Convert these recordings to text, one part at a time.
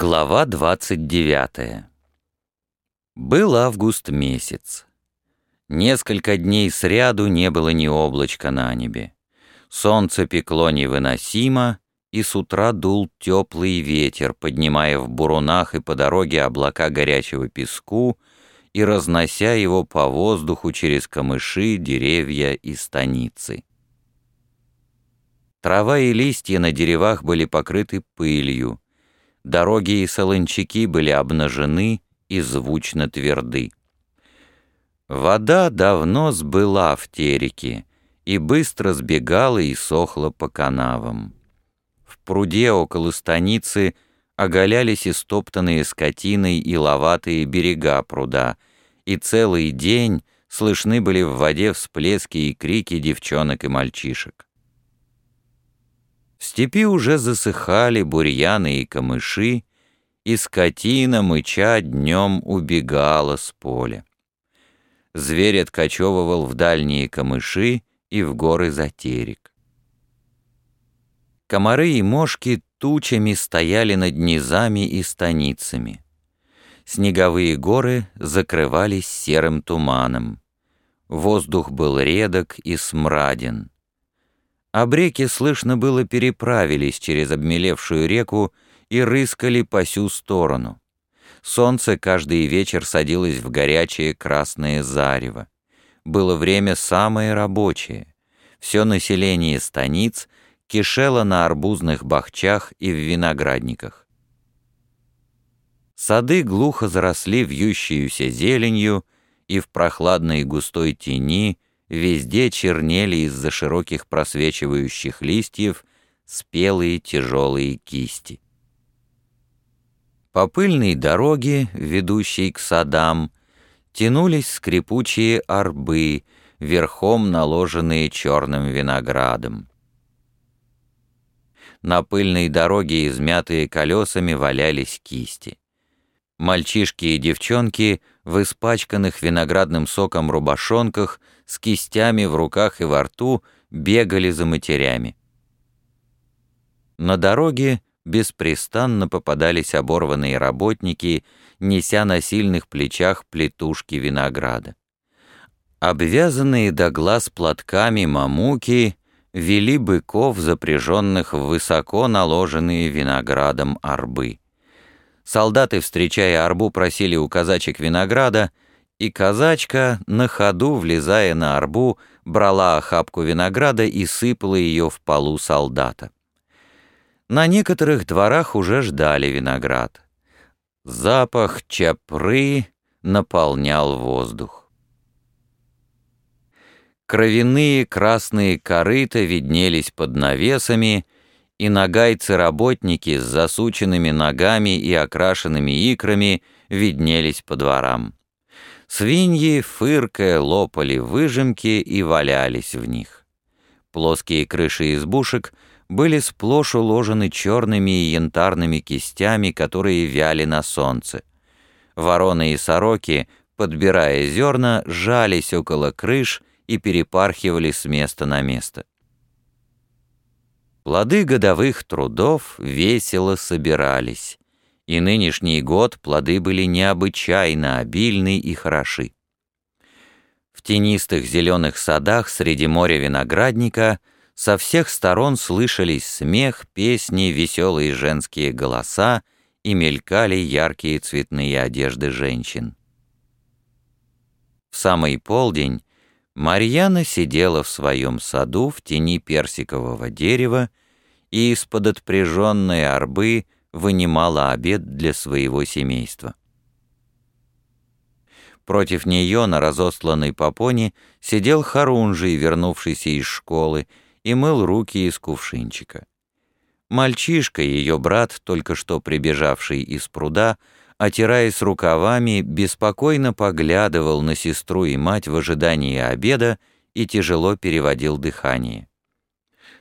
Глава 29. Был август месяц. Несколько дней сряду не было ни облачка на небе. Солнце пекло невыносимо, и с утра дул теплый ветер, поднимая в бурунах и по дороге облака горячего песку и разнося его по воздуху через камыши, деревья и станицы. Трава и листья на деревах были покрыты пылью, Дороги и солончаки были обнажены и звучно тверды. Вода давно сбыла в тереке и быстро сбегала и сохла по канавам. В пруде около станицы оголялись истоптанные скотиной и ловатые берега пруда, и целый день слышны были в воде всплески и крики девчонок и мальчишек. Степи уже засыхали бурьяны и камыши, и скотина, мыча, днем убегала с поля. Зверь откачевывал в дальние камыши и в горы затерек. Комары и мошки тучами стояли над низами и станицами. Снеговые горы закрывались серым туманом. Воздух был редок и смраден. Обреки, слышно было, переправились через обмелевшую реку и рыскали по сю сторону. Солнце каждый вечер садилось в горячее красное зарево. Было время самое рабочее. Все население станиц кишело на арбузных бахчах и в виноградниках. Сады глухо заросли вьющуюся зеленью, и в прохладной густой тени везде чернели из-за широких просвечивающих листьев спелые тяжелые кисти. По пыльной дороге, ведущей к садам, тянулись скрипучие арбы, верхом наложенные черным виноградом. На пыльной дороге, измятые колесами, валялись кисти. Мальчишки и девчонки в испачканных виноградным соком рубашонках с кистями в руках и во рту бегали за матерями. На дороге беспрестанно попадались оборванные работники, неся на сильных плечах плетушки винограда. Обвязанные до глаз платками мамуки вели быков, запряженных в высоко наложенные виноградом арбы. Солдаты, встречая арбу, просили у казачек винограда — и казачка, на ходу, влезая на арбу, брала охапку винограда и сыпала ее в полу солдата. На некоторых дворах уже ждали виноград. Запах чапры наполнял воздух. Кровяные красные корыта виднелись под навесами, и нагайцы-работники с засученными ногами и окрашенными икрами виднелись по дворам. Свиньи, фыркая, лопали выжимки и валялись в них. Плоские крыши избушек были сплошь уложены черными и янтарными кистями, которые вяли на солнце. Вороны и сороки, подбирая зерна, жались около крыш и перепархивали с места на место. Плоды годовых трудов весело собирались и нынешний год плоды были необычайно обильны и хороши. В тенистых зеленых садах среди моря виноградника со всех сторон слышались смех, песни, веселые женские голоса и мелькали яркие цветные одежды женщин. В самый полдень Марьяна сидела в своем саду в тени персикового дерева и из-под отпряженной арбы — вынимала обед для своего семейства. Против нее на разосланной попоне сидел Харунжий, вернувшийся из школы, и мыл руки из кувшинчика. Мальчишка, ее брат, только что прибежавший из пруда, отираясь рукавами, беспокойно поглядывал на сестру и мать в ожидании обеда и тяжело переводил дыхание.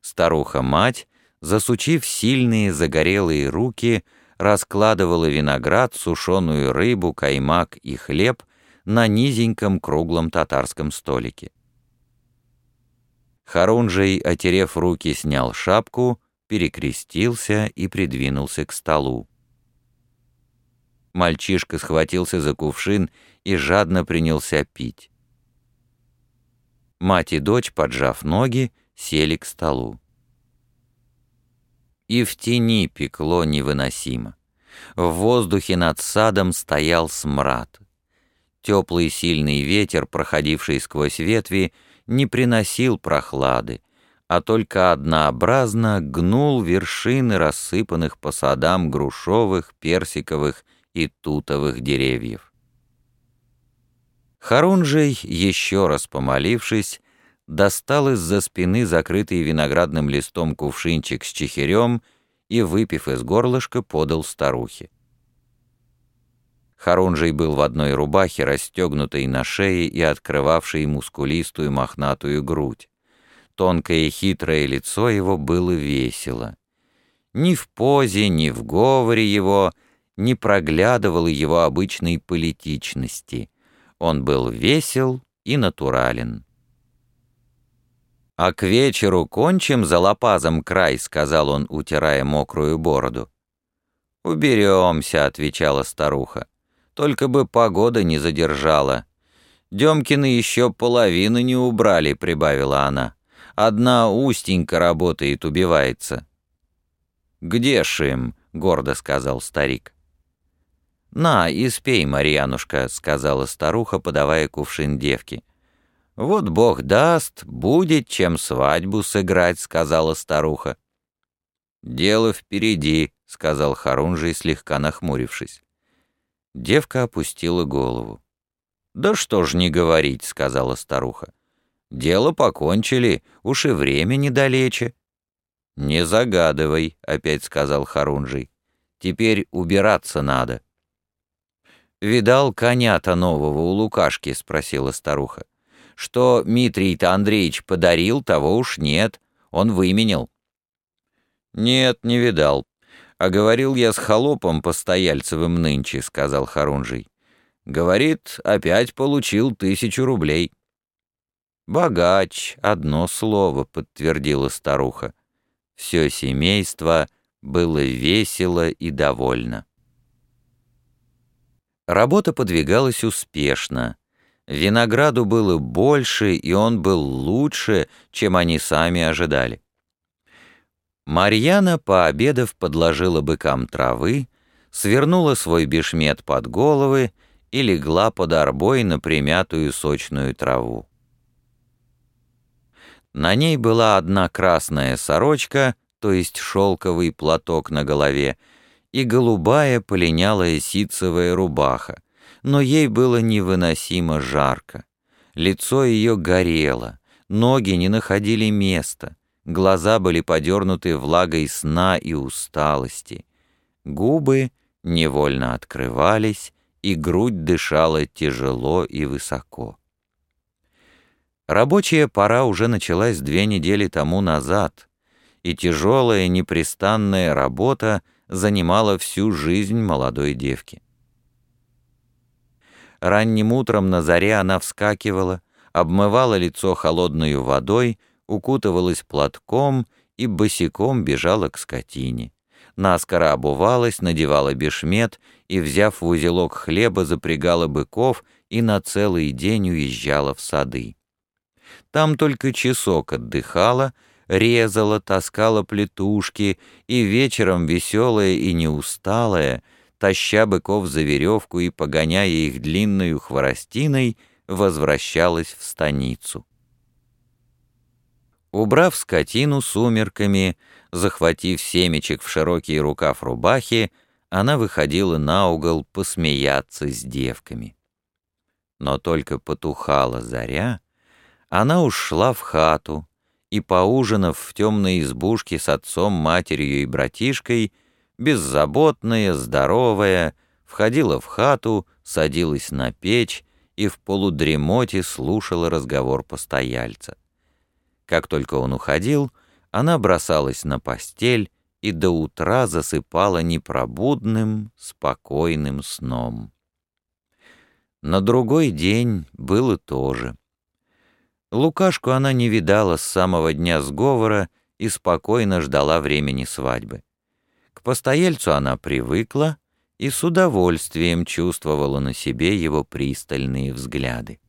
Старуха-мать засучив сильные загорелые руки, раскладывала виноград, сушеную рыбу, каймак и хлеб на низеньком круглом татарском столике. Харунжий, отерев руки, снял шапку, перекрестился и придвинулся к столу. Мальчишка схватился за кувшин и жадно принялся пить. Мать и дочь, поджав ноги, сели к столу. И в тени пекло невыносимо. В воздухе над садом стоял смрад. Теплый сильный ветер, проходивший сквозь ветви, не приносил прохлады, а только однообразно гнул вершины рассыпанных по садам грушовых, персиковых и тутовых деревьев. Харунжий, еще раз помолившись, достал из-за спины закрытый виноградным листом кувшинчик с чехирем и, выпив из горлышка, подал старухе. Харунжий был в одной рубахе, расстегнутой на шее и открывавшей мускулистую мохнатую грудь. Тонкое и хитрое лицо его было весело. Ни в позе, ни в говоре его не проглядывало его обычной политичности. Он был весел и натурален. «А к вечеру кончим за лопазом край», — сказал он, утирая мокрую бороду. «Уберемся», — отвечала старуха. «Только бы погода не задержала». «Демкины еще половины не убрали», — прибавила она. «Одна устенька работает, убивается». «Где ж им?» — гордо сказал старик. «На, испей, Марьянушка», — сказала старуха, подавая кувшин девке. «Вот Бог даст, будет чем свадьбу сыграть», — сказала старуха. «Дело впереди», — сказал Харунжий, слегка нахмурившись. Девка опустила голову. «Да что ж не говорить», — сказала старуха. «Дело покончили, уж и время недалече». «Не загадывай», — опять сказал Харунжий. «Теперь убираться надо». «Видал коня-то нового у Лукашки?» — спросила старуха. «Что Митрий-то Андреевич подарил, того уж нет. Он выменял». «Нет, не видал. А говорил я с холопом постояльцевым нынче», — сказал Харунжий. «Говорит, опять получил тысячу рублей». «Богач, одно слово», — подтвердила старуха. Все семейство было весело и довольно. Работа подвигалась успешно. Винограду было больше, и он был лучше, чем они сами ожидали. Марьяна, пообедав, подложила быкам травы, свернула свой бешмет под головы и легла под арбой на примятую сочную траву. На ней была одна красная сорочка, то есть шелковый платок на голове, и голубая полинялая ситцевая рубаха, но ей было невыносимо жарко. Лицо ее горело, ноги не находили места, глаза были подернуты влагой сна и усталости, губы невольно открывались, и грудь дышала тяжело и высоко. Рабочая пора уже началась две недели тому назад, и тяжелая непрестанная работа занимала всю жизнь молодой девки. Ранним утром на заре она вскакивала, обмывала лицо холодной водой, укутывалась платком и босиком бежала к скотине. Наскоро обувалась, надевала бешмет и, взяв в узелок хлеба, запрягала быков и на целый день уезжала в сады. Там только часок отдыхала, резала, таскала плетушки, и вечером веселая и неусталая, таща быков за веревку и погоняя их длинную хворостиной, возвращалась в станицу. Убрав скотину сумерками, захватив семечек в широкий рукав рубахи, она выходила на угол посмеяться с девками. Но только потухала заря, она ушла в хату, и, поужинав в темной избушке с отцом, матерью и братишкой, беззаботная, здоровая, входила в хату, садилась на печь и в полудремоте слушала разговор постояльца. Как только он уходил, она бросалась на постель и до утра засыпала непробудным, спокойным сном. На другой день было то же. Лукашку она не видала с самого дня сговора и спокойно ждала времени свадьбы. К постояльцу она привыкла и с удовольствием чувствовала на себе его пристальные взгляды.